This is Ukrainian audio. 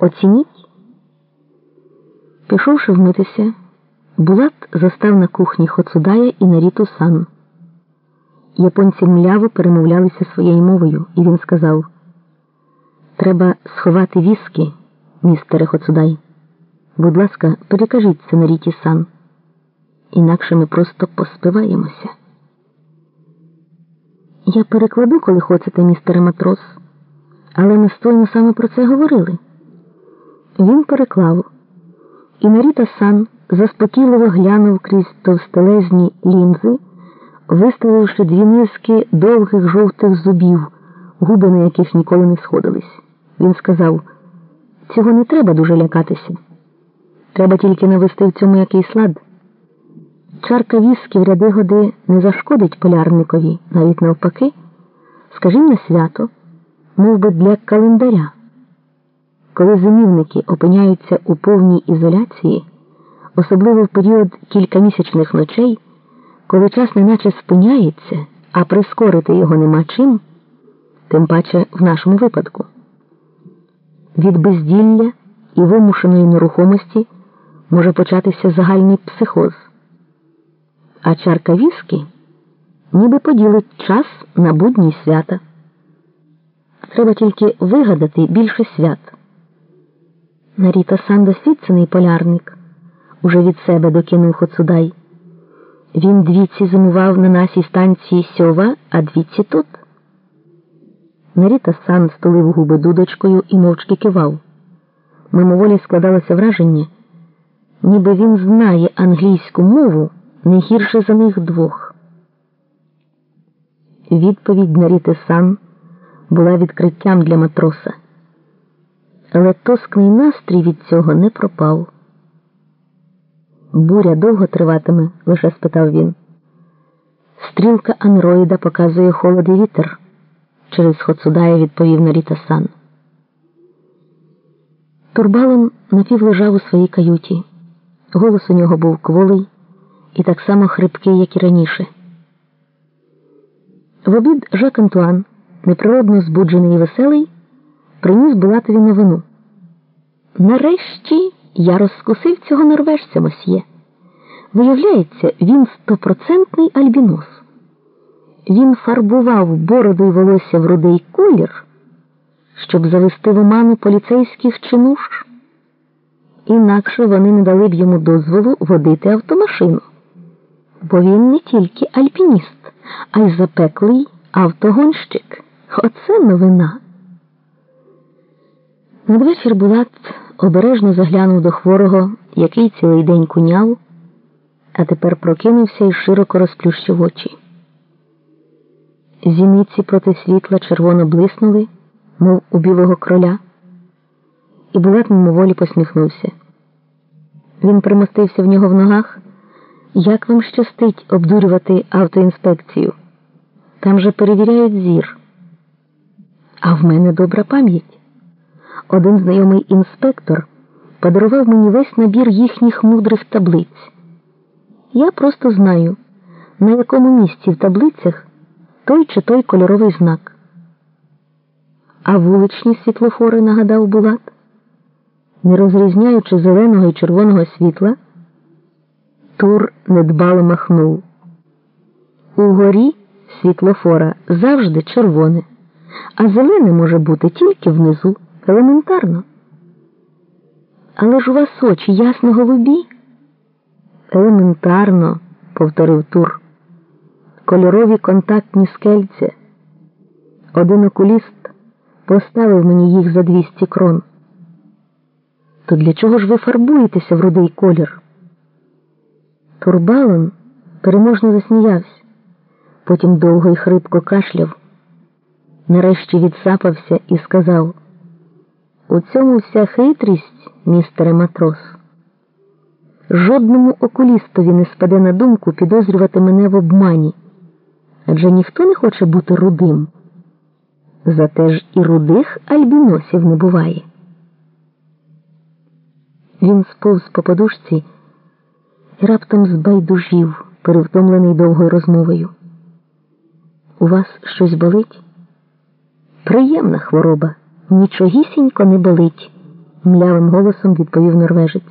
Оцініть. Пішовши вмитися, Булат застав на кухні Хоцудая і Наріту сан. Японці мляво перемовлялися своєю мовою, і він сказав: Треба сховати віскі, містере Хоцудай. Будь ласка, перекажіть це Наріті сан. Інакше ми просто поспиваємося. Я перекладу, коли хочете, містере матрос, але настойно саме про це говорили. Він переклав, і Наріта сан заспокійливо глянув крізь товстелезні лінзи, виставивши дві низки довгих жовтих зубів, губи на яких ніколи не сходились. Він сказав: цього не треба дуже лякатися. Треба тільки навести в цьому якийсь лад. Чарка віскі в ряди годи не зашкодить полярникові, навіть навпаки, скажімо на свято, мов би для календаря. Коли зимівники опиняються у повній ізоляції, особливо в період кількамісячних ночей, коли час неначе спиняється, а прискорити його нема чим, тим паче в нашому випадку. Від безділля і вимушеної нерухомості може початися загальний психоз, а чарка віскі ніби поділить час на будні свята. Треба тільки вигадати більше свят. Наріта Сан досвідчений полярник, уже від себе докинув Хоцудай. Він двіці зимував на нашій станції сьова, а двіці тут. Наріта Сан стулив губи дудочкою і мовчки кивав. Мимоволі складалося враження, ніби він знає англійську мову не гірше за них двох. Відповідь Наріти Сан була відкриттям для матроса. Але тоскний настрій від цього не пропав. Буря довго триватиме? лише спитав він. Стрілка анроїда показує холод і вітер, через Хоцудая відповів Наріта Сан. Турбалон напівлежав у своїй каюті. Голос у нього був кволий і так само хрипкий, як і раніше. В обід Жак Антуан, неприродно збуджений і веселий, приніс Булатові новину. Нарешті я розкусив цього норвежця мосьє. Виявляється, він стопроцентний альбінос. Він фарбував бороду й волосся в рудий колір, щоб завести в оману поліцейських чинуш. Інакше вони не дали б йому дозволу водити автомашину. Бо він не тільки альпініст, а й запеклий автогонщик. Оце новина. Надвечір Булат обережно заглянув до хворого, який цілий день куняв, а тепер прокинувся і широко розплющив очі. Зіниці проти світла червоно блиснули, мов у білого кроля, і Булат мимоволі посміхнувся. Він примостився в нього в ногах. Як вам щастить обдурювати автоінспекцію? Там же перевіряють зір. А в мене добра пам'ять. Один знайомий інспектор подарував мені весь набір їхніх мудрих таблиць. Я просто знаю, на якому місці в таблицях той чи той кольоровий знак. А вуличні світлофори, нагадав Булат, не розрізняючи зеленого і червоного світла, Тур недбало махнув. Угорі світлофора завжди червоне, а зелене може бути тільки внизу. Елементарно. Але ж у вас очі ясно голубі? Елементарно, повторив Тур. Кольорові контактні скельця. Один окуліст поставив мені їх за 200 крон. То для чого ж ви фарбуєтеся в рудий колір? Турбалон переможно засміявся, потім довго й хрипко кашляв, нарешті відсапався і сказав. У цьому вся хитрість, містере матрос. Жодному окулістові не спаде на думку підозрювати мене в обмані, адже ніхто не хоче бути рудим. Зате ж і рудих альбіносів не буває. Він сповз по подушці і раптом збайдужів, перевтомлений довгою розмовою. У вас щось болить? Приємна хвороба нічогісінько не болить. млявим голосом відповів норвежець.